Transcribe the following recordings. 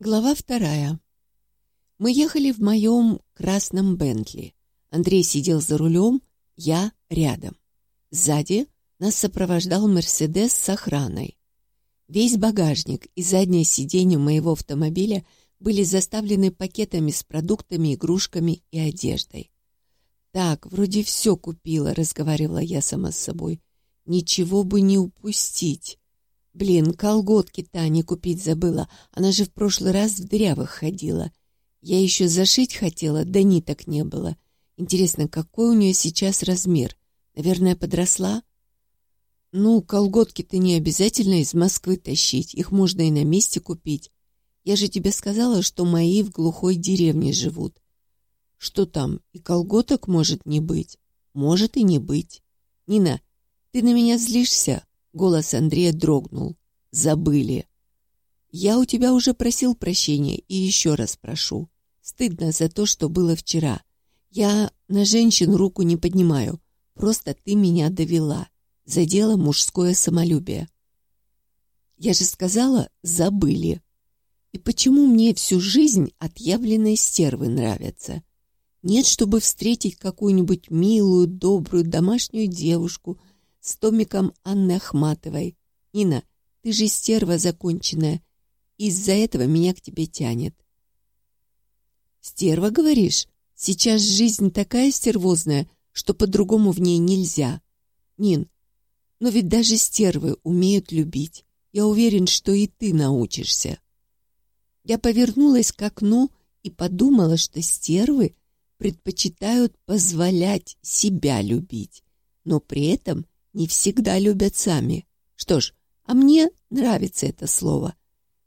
Глава вторая. Мы ехали в моем красном Бентли. Андрей сидел за рулем, я рядом. Сзади нас сопровождал Мерседес с охраной. Весь багажник и заднее сиденье моего автомобиля были заставлены пакетами с продуктами, игрушками и одеждой. «Так, вроде все купила», — разговаривала я сама с собой. «Ничего бы не упустить». Блин, колготки-то не купить забыла. Она же в прошлый раз в дырявых ходила. Я еще зашить хотела, да ниток не было. Интересно, какой у нее сейчас размер? Наверное, подросла? Ну, колготки-то не обязательно из Москвы тащить. Их можно и на месте купить. Я же тебе сказала, что мои в глухой деревне живут. Что там, и колготок может не быть? Может и не быть. Нина, ты на меня злишься? Голос Андрея дрогнул. «Забыли». «Я у тебя уже просил прощения и еще раз прошу. Стыдно за то, что было вчера. Я на женщин руку не поднимаю. Просто ты меня довела. Задела мужское самолюбие». «Я же сказала, забыли». «И почему мне всю жизнь отъявленные стервы нравятся?» Нет, чтобы встретить какую-нибудь милую, добрую домашнюю девушку, с томиком Анны Ахматовой. «Нина, ты же стерва законченная. Из-за этого меня к тебе тянет». «Стерва, говоришь? Сейчас жизнь такая стервозная, что по-другому в ней нельзя. Нин, но ведь даже стервы умеют любить. Я уверен, что и ты научишься». Я повернулась к окну и подумала, что стервы предпочитают позволять себя любить, но при этом не всегда любят сами. Что ж, а мне нравится это слово.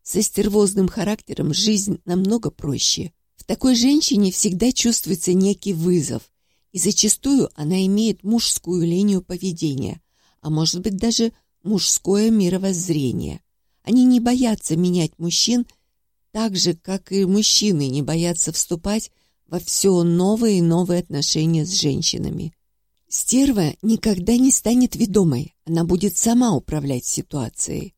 Со стервозным характером жизнь намного проще. В такой женщине всегда чувствуется некий вызов, и зачастую она имеет мужскую линию поведения, а может быть даже мужское мировоззрение. Они не боятся менять мужчин так же, как и мужчины не боятся вступать во все новые и новые отношения с женщинами. Стерва никогда не станет ведомой, она будет сама управлять ситуацией.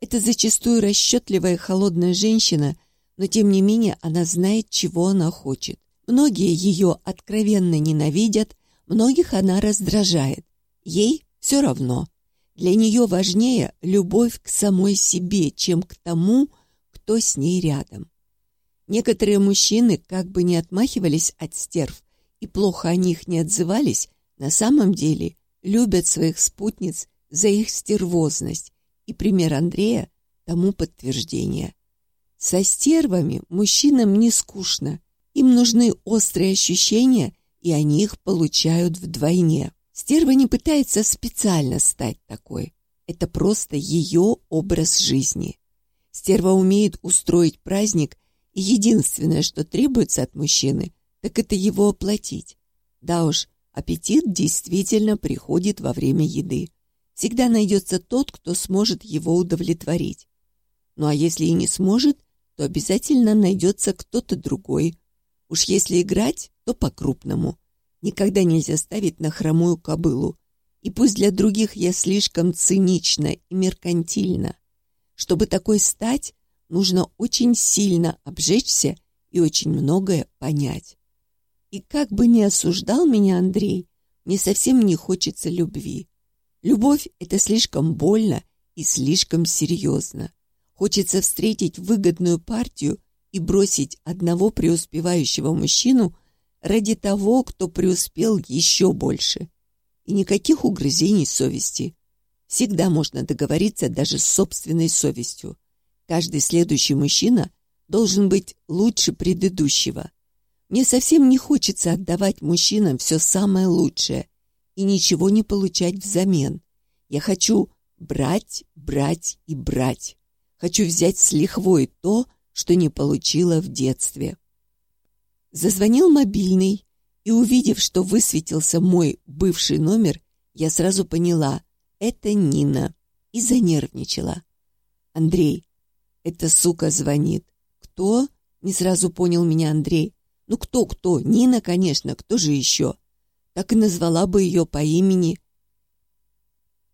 Это зачастую расчетливая холодная женщина, но тем не менее она знает, чего она хочет. Многие ее откровенно ненавидят, многих она раздражает. Ей все равно. Для нее важнее любовь к самой себе, чем к тому, кто с ней рядом. Некоторые мужчины, как бы не отмахивались от стерв и плохо о них не отзывались, на самом деле любят своих спутниц за их стервозность, и пример Андрея тому подтверждение. Со стервами мужчинам не скучно, им нужны острые ощущения, и они их получают вдвойне. Стерва не пытается специально стать такой. Это просто ее образ жизни. Стерва умеет устроить праздник, и единственное, что требуется от мужчины, так это его оплатить. Да уж, Аппетит действительно приходит во время еды. Всегда найдется тот, кто сможет его удовлетворить. Ну а если и не сможет, то обязательно найдется кто-то другой. Уж если играть, то по-крупному. Никогда нельзя ставить на хромую кобылу. И пусть для других я слишком цинична и меркантильна. Чтобы такой стать, нужно очень сильно обжечься и очень многое понять. И как бы ни осуждал меня Андрей, мне совсем не хочется любви. Любовь — это слишком больно и слишком серьезно. Хочется встретить выгодную партию и бросить одного преуспевающего мужчину ради того, кто преуспел еще больше. И никаких угрызений совести. Всегда можно договориться даже с собственной совестью. Каждый следующий мужчина должен быть лучше предыдущего. Мне совсем не хочется отдавать мужчинам все самое лучшее и ничего не получать взамен. Я хочу брать, брать и брать. Хочу взять с лихвой то, что не получила в детстве. Зазвонил мобильный, и, увидев, что высветился мой бывший номер, я сразу поняла — это Нина, и занервничала. «Андрей, эта сука звонит». «Кто?» — не сразу понял меня Андрей. Ну кто-кто? Нина, конечно, кто же еще? Так и назвала бы ее по имени.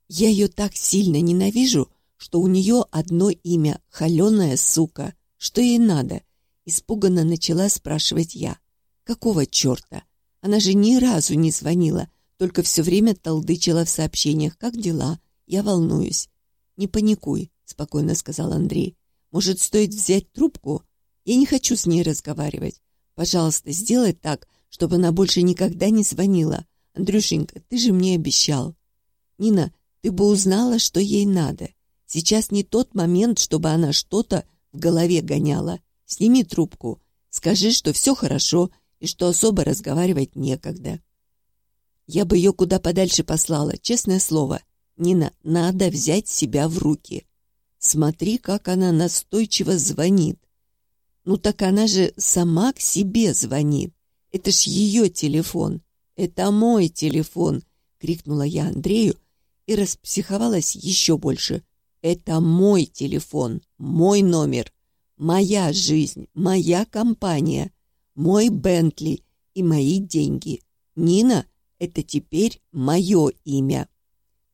Я ее так сильно ненавижу, что у нее одно имя — холеная сука. Что ей надо? Испуганно начала спрашивать я. Какого черта? Она же ни разу не звонила, только все время толдычила в сообщениях. Как дела? Я волнуюсь. Не паникуй, спокойно сказал Андрей. Может, стоит взять трубку? Я не хочу с ней разговаривать. Пожалуйста, сделай так, чтобы она больше никогда не звонила. Андрюшенька, ты же мне обещал. Нина, ты бы узнала, что ей надо. Сейчас не тот момент, чтобы она что-то в голове гоняла. Сними трубку. Скажи, что все хорошо и что особо разговаривать некогда. Я бы ее куда подальше послала, честное слово. Нина, надо взять себя в руки. Смотри, как она настойчиво звонит. Ну так она же сама к себе звонит. Это ж ее телефон. Это мой телефон, крикнула я Андрею и распсиховалась еще больше. Это мой телефон, мой номер, моя жизнь, моя компания, мой Бентли и мои деньги. Нина — это теперь мое имя.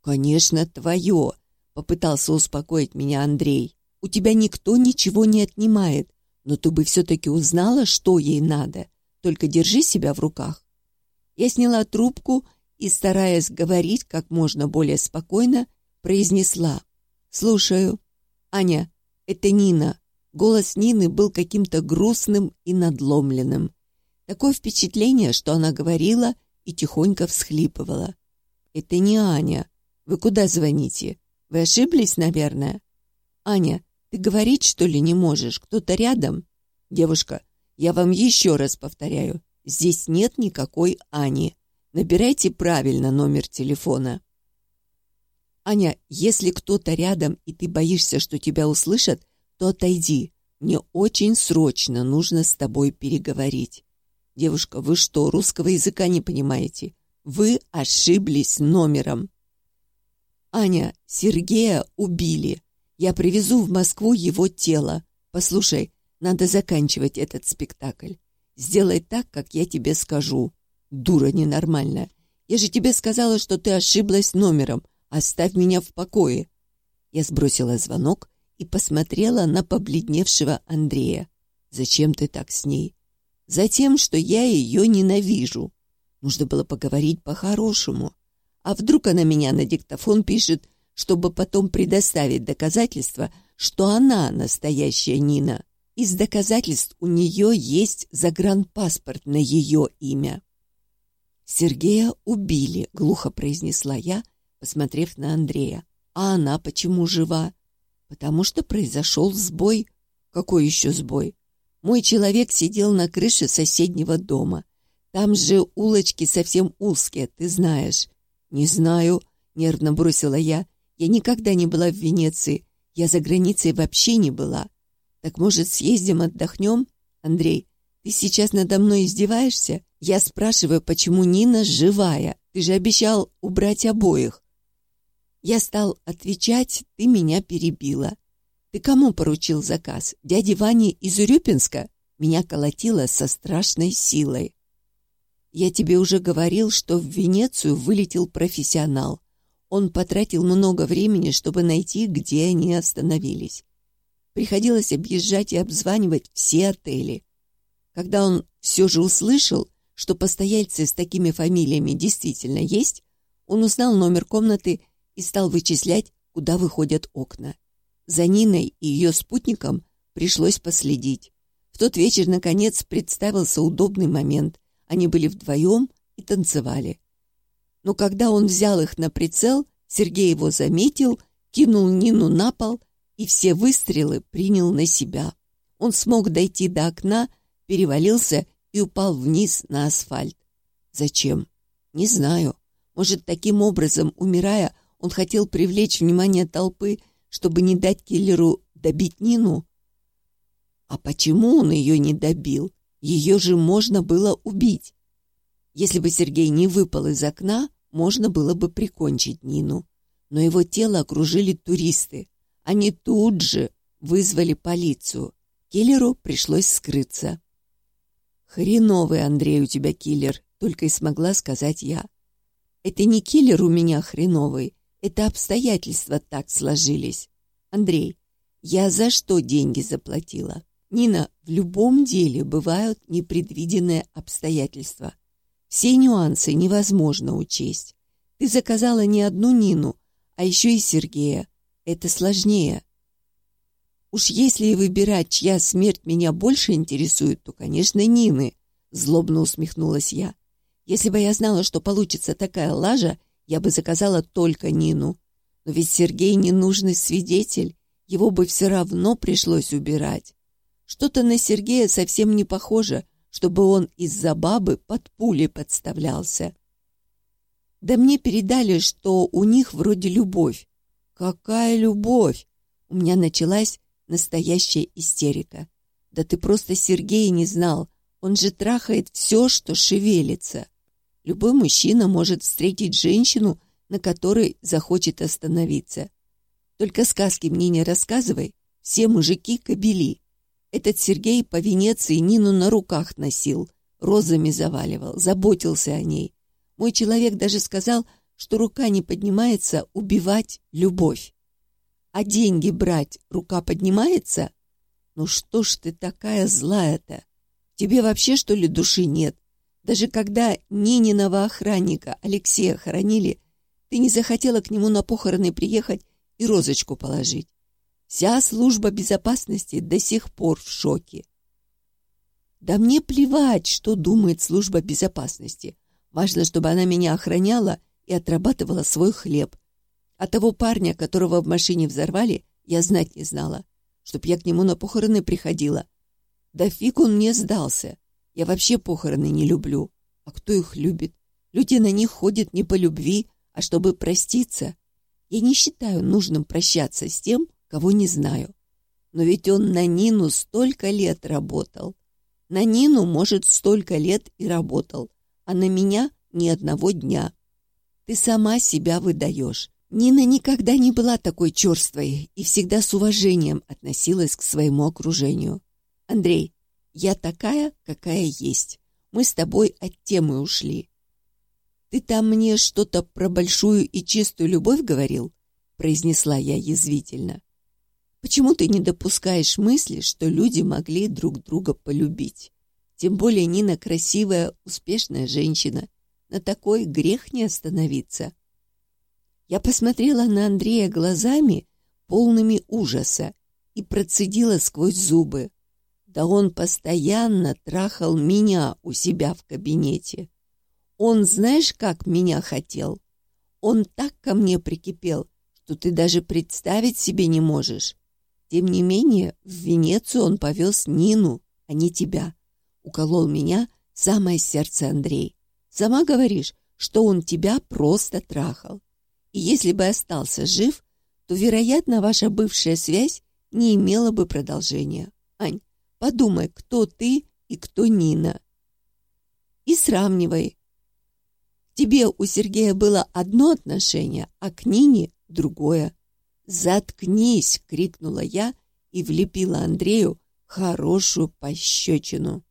Конечно, твое, попытался успокоить меня Андрей. У тебя никто ничего не отнимает, но ты бы все-таки узнала, что ей надо. Только держи себя в руках. Я сняла трубку и, стараясь говорить как можно более спокойно, произнесла «Слушаю». «Аня, это Нина». Голос Нины был каким-то грустным и надломленным. Такое впечатление, что она говорила и тихонько всхлипывала. «Это не Аня. Вы куда звоните? Вы ошиблись, наверное?» «Аня, ты говорить, что ли, не можешь? Кто-то рядом?» «Девушка, я вам еще раз повторяю, здесь нет никакой Ани. Набирайте правильно номер телефона». «Аня, если кто-то рядом, и ты боишься, что тебя услышат, то отойди. Мне очень срочно нужно с тобой переговорить». «Девушка, вы что, русского языка не понимаете? Вы ошиблись номером». «Аня, Сергея убили. Я привезу в Москву его тело. Послушай, надо заканчивать этот спектакль. Сделай так, как я тебе скажу. Дура ненормальная. Я же тебе сказала, что ты ошиблась номером. Оставь меня в покое!» Я сбросила звонок и посмотрела на побледневшего Андрея. «Зачем ты так с ней?» «Затем, что я ее ненавижу. Нужно было поговорить по-хорошему. А вдруг она меня на диктофон пишет, чтобы потом предоставить доказательства, что она настоящая Нина. Из доказательств у нее есть загранпаспорт на ее имя». «Сергея убили», — глухо произнесла я, посмотрев на Андрея. «А она почему жива?» «Потому что произошел сбой». «Какой еще сбой?» «Мой человек сидел на крыше соседнего дома. Там же улочки совсем узкие, ты знаешь». «Не знаю», — нервно бросила я. «Я никогда не была в Венеции. Я за границей вообще не была. Так, может, съездим, отдохнем? Андрей, ты сейчас надо мной издеваешься? Я спрашиваю, почему Нина живая? Ты же обещал убрать обоих. Я стал отвечать, ты меня перебила. Ты кому поручил заказ? Дяде Ване из Урюпинска? Меня колотило со страшной силой. Я тебе уже говорил, что в Венецию вылетел профессионал. Он потратил много времени, чтобы найти, где они остановились. Приходилось объезжать и обзванивать все отели. Когда он все же услышал, что постояльцы с такими фамилиями действительно есть, он узнал номер комнаты и стал вычислять, куда выходят окна. За Ниной и ее спутником пришлось последить. В тот вечер, наконец, представился удобный момент. Они были вдвоем и танцевали. Но когда он взял их на прицел, Сергей его заметил, кинул Нину на пол и все выстрелы принял на себя. Он смог дойти до окна, перевалился и упал вниз на асфальт. Зачем? Не знаю. Может, таким образом, умирая, он хотел привлечь внимание толпы, чтобы не дать киллеру добить Нину? А почему он ее не добил? Ее же можно было убить. Если бы Сергей не выпал из окна, можно было бы прикончить Нину. Но его тело окружили туристы. Они тут же вызвали полицию. Киллеру пришлось скрыться. «Хреновый, Андрей, у тебя киллер», — только и смогла сказать я. «Это не киллер у меня хреновый, это обстоятельства так сложились. Андрей, я за что деньги заплатила? Нина, в любом деле бывают непредвиденные обстоятельства. Все нюансы невозможно учесть. Ты заказала не одну Нину, а еще и Сергея. Это сложнее. Уж если выбирать, чья смерть меня больше интересует, то, конечно, Нины, злобно усмехнулась я. Если бы я знала, что получится такая лажа, я бы заказала только Нину. Но ведь Сергей ненужный свидетель, его бы все равно пришлось убирать. Что-то на Сергея совсем не похоже, чтобы он из-за бабы под пули подставлялся. Да мне передали, что у них вроде любовь. Какая любовь? У меня началась настоящая истерика. Да ты просто Сергея не знал. Он же трахает все, что шевелится. Любой мужчина может встретить женщину, на которой захочет остановиться. Только сказки мне не рассказывай. Все мужики кобели. Этот Сергей по Венеции Нину на руках носил, розами заваливал, заботился о ней. Мой человек даже сказал, что рука не поднимается убивать любовь. А деньги брать рука поднимается? Ну что ж ты такая злая-то? Тебе вообще, что ли, души нет? Даже когда Нининого охранника Алексея хоронили, ты не захотела к нему на похороны приехать и розочку положить. Вся служба безопасности до сих пор в шоке. Да мне плевать, что думает служба безопасности. Важно, чтобы она меня охраняла и отрабатывала свой хлеб. А того парня, которого в машине взорвали, я знать не знала. Чтоб я к нему на похороны приходила. Да фиг он мне сдался. Я вообще похороны не люблю. А кто их любит? Люди на них ходят не по любви, а чтобы проститься. Я не считаю нужным прощаться с тем, кого не знаю. Но ведь он на Нину столько лет работал. На Нину, может, столько лет и работал, а на меня ни одного дня. Ты сама себя выдаешь. Нина никогда не была такой черствой и всегда с уважением относилась к своему окружению. Андрей, я такая, какая есть. Мы с тобой от темы ушли. Ты там мне что-то про большую и чистую любовь говорил? произнесла я язвительно. Почему ты не допускаешь мысли, что люди могли друг друга полюбить? Тем более Нина красивая, успешная женщина. На такой грех не остановиться. Я посмотрела на Андрея глазами, полными ужаса, и процедила сквозь зубы. Да он постоянно трахал меня у себя в кабинете. Он знаешь, как меня хотел? Он так ко мне прикипел, что ты даже представить себе не можешь. Тем не менее, в Венецию он повез Нину, а не тебя. Уколол меня самое сердце Андрей. Сама говоришь, что он тебя просто трахал. И если бы остался жив, то, вероятно, ваша бывшая связь не имела бы продолжения. Ань, подумай, кто ты и кто Нина. И сравнивай. Тебе у Сергея было одно отношение, а к Нине другое. «Заткнись!» — крикнула я и влепила Андрею хорошую пощечину.